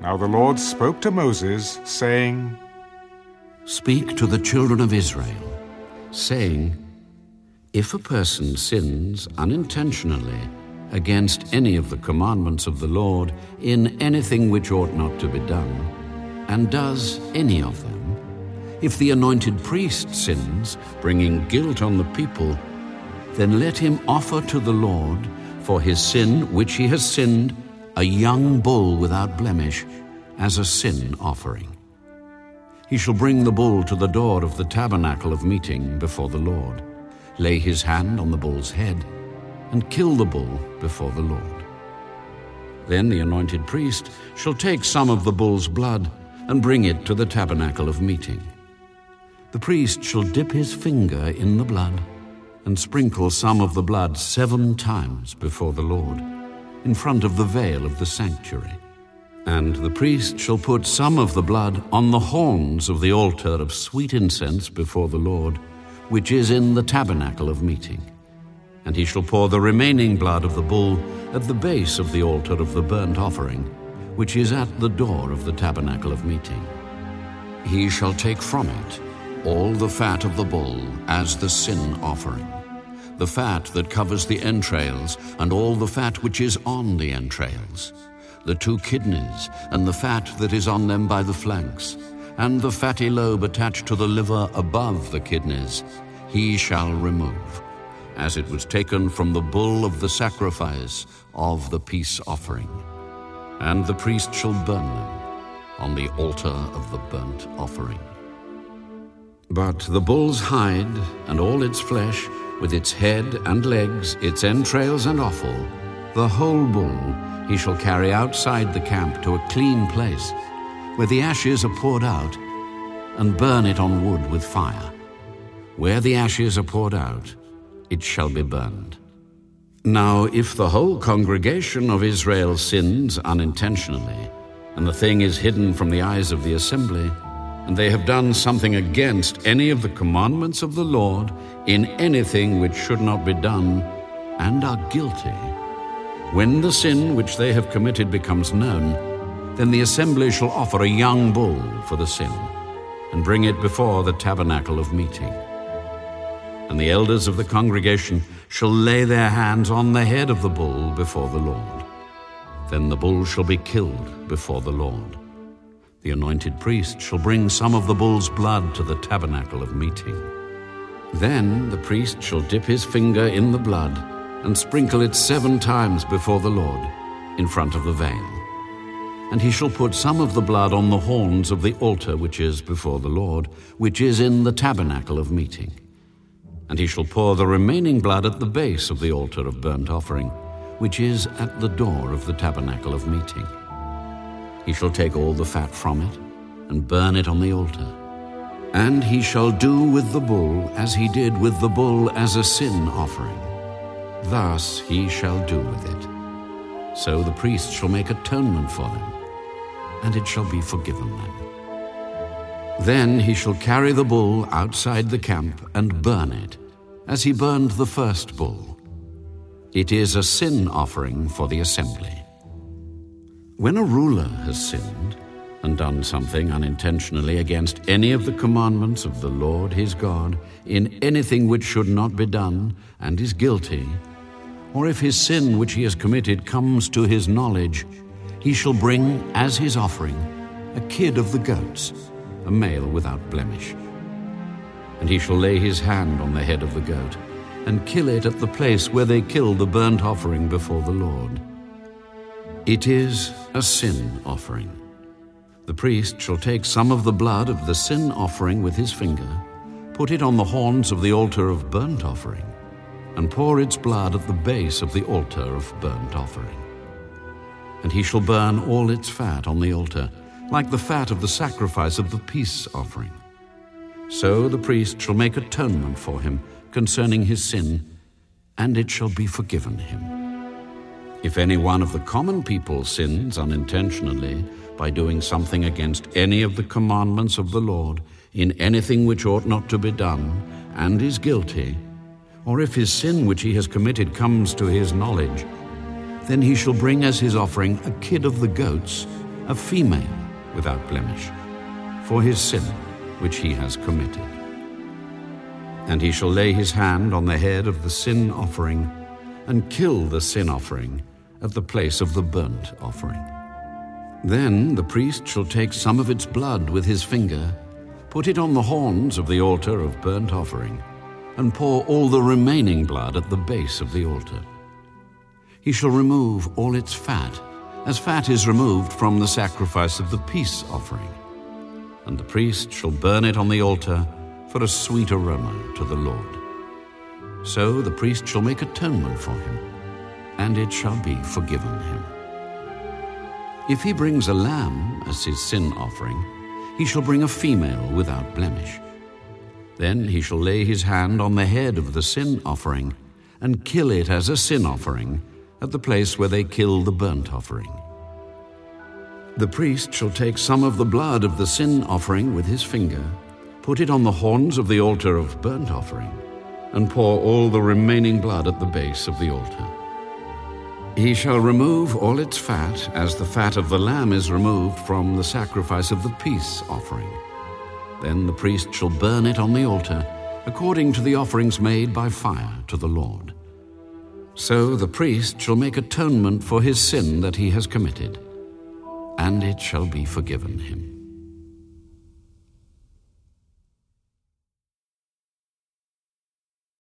Now the Lord spoke to Moses, saying, Speak to the children of Israel, saying, If a person sins unintentionally against any of the commandments of the Lord in anything which ought not to be done, and does any of them, if the anointed priest sins, bringing guilt on the people, then let him offer to the Lord for his sin which he has sinned a young bull without blemish as a sin offering. He shall bring the bull to the door of the tabernacle of meeting before the Lord, lay his hand on the bull's head, and kill the bull before the Lord. Then the anointed priest shall take some of the bull's blood and bring it to the tabernacle of meeting. The priest shall dip his finger in the blood and sprinkle some of the blood seven times before the Lord, in front of the veil of the sanctuary. And the priest shall put some of the blood on the horns of the altar of sweet incense before the Lord, which is in the tabernacle of meeting. And he shall pour the remaining blood of the bull at the base of the altar of the burnt offering, which is at the door of the tabernacle of meeting. He shall take from it all the fat of the bull as the sin offering, the fat that covers the entrails, and all the fat which is on the entrails the two kidneys, and the fat that is on them by the flanks, and the fatty lobe attached to the liver above the kidneys, he shall remove, as it was taken from the bull of the sacrifice of the peace offering. And the priest shall burn them on the altar of the burnt offering. But the bull's hide and all its flesh, with its head and legs, its entrails and offal, the whole bull he shall carry outside the camp to a clean place, where the ashes are poured out, and burn it on wood with fire. Where the ashes are poured out, it shall be burned. Now, if the whole congregation of Israel sins unintentionally, and the thing is hidden from the eyes of the assembly, and they have done something against any of the commandments of the Lord in anything which should not be done, and are guilty, when the sin which they have committed becomes known, then the assembly shall offer a young bull for the sin, and bring it before the tabernacle of meeting. And the elders of the congregation shall lay their hands on the head of the bull before the Lord. Then the bull shall be killed before the Lord. The anointed priest shall bring some of the bull's blood to the tabernacle of meeting. Then the priest shall dip his finger in the blood and sprinkle it seven times before the Lord in front of the veil. And he shall put some of the blood on the horns of the altar which is before the Lord, which is in the tabernacle of meeting. And he shall pour the remaining blood at the base of the altar of burnt offering, which is at the door of the tabernacle of meeting. He shall take all the fat from it, and burn it on the altar. And he shall do with the bull as he did with the bull as a sin offering Thus he shall do with it. So the priest shall make atonement for them, and it shall be forgiven them. Then he shall carry the bull outside the camp and burn it, as he burned the first bull. It is a sin offering for the assembly. When a ruler has sinned and done something unintentionally against any of the commandments of the Lord his God in anything which should not be done, and is guilty, or if his sin which he has committed comes to his knowledge, he shall bring as his offering a kid of the goats, a male without blemish. And he shall lay his hand on the head of the goat, and kill it at the place where they kill the burnt offering before the Lord. It is a sin offering. The priest shall take some of the blood of the sin offering with his finger, put it on the horns of the altar of burnt offering, and pour its blood at the base of the altar of burnt offering. And he shall burn all its fat on the altar, like the fat of the sacrifice of the peace offering. So the priest shall make atonement for him concerning his sin, and it shall be forgiven him. If any one of the common people sins unintentionally by doing something against any of the commandments of the Lord in anything which ought not to be done, and is guilty, or if his sin which he has committed comes to his knowledge, then he shall bring as his offering a kid of the goats, a female without blemish, for his sin which he has committed. And he shall lay his hand on the head of the sin offering and kill the sin offering at the place of the burnt offering. Then the priest shall take some of its blood with his finger, put it on the horns of the altar of burnt offering, and pour all the remaining blood at the base of the altar. He shall remove all its fat, as fat is removed from the sacrifice of the peace offering. And the priest shall burn it on the altar for a sweet aroma to the Lord. So the priest shall make atonement for him, and it shall be forgiven him. If he brings a lamb as his sin offering, he shall bring a female without blemish. Then he shall lay his hand on the head of the sin offering and kill it as a sin offering at the place where they kill the burnt offering. The priest shall take some of the blood of the sin offering with his finger, put it on the horns of the altar of burnt offering, and pour all the remaining blood at the base of the altar. He shall remove all its fat, as the fat of the lamb is removed from the sacrifice of the peace offering. Then the priest shall burn it on the altar, according to the offerings made by fire to the Lord. So the priest shall make atonement for his sin that he has committed, and it shall be forgiven him.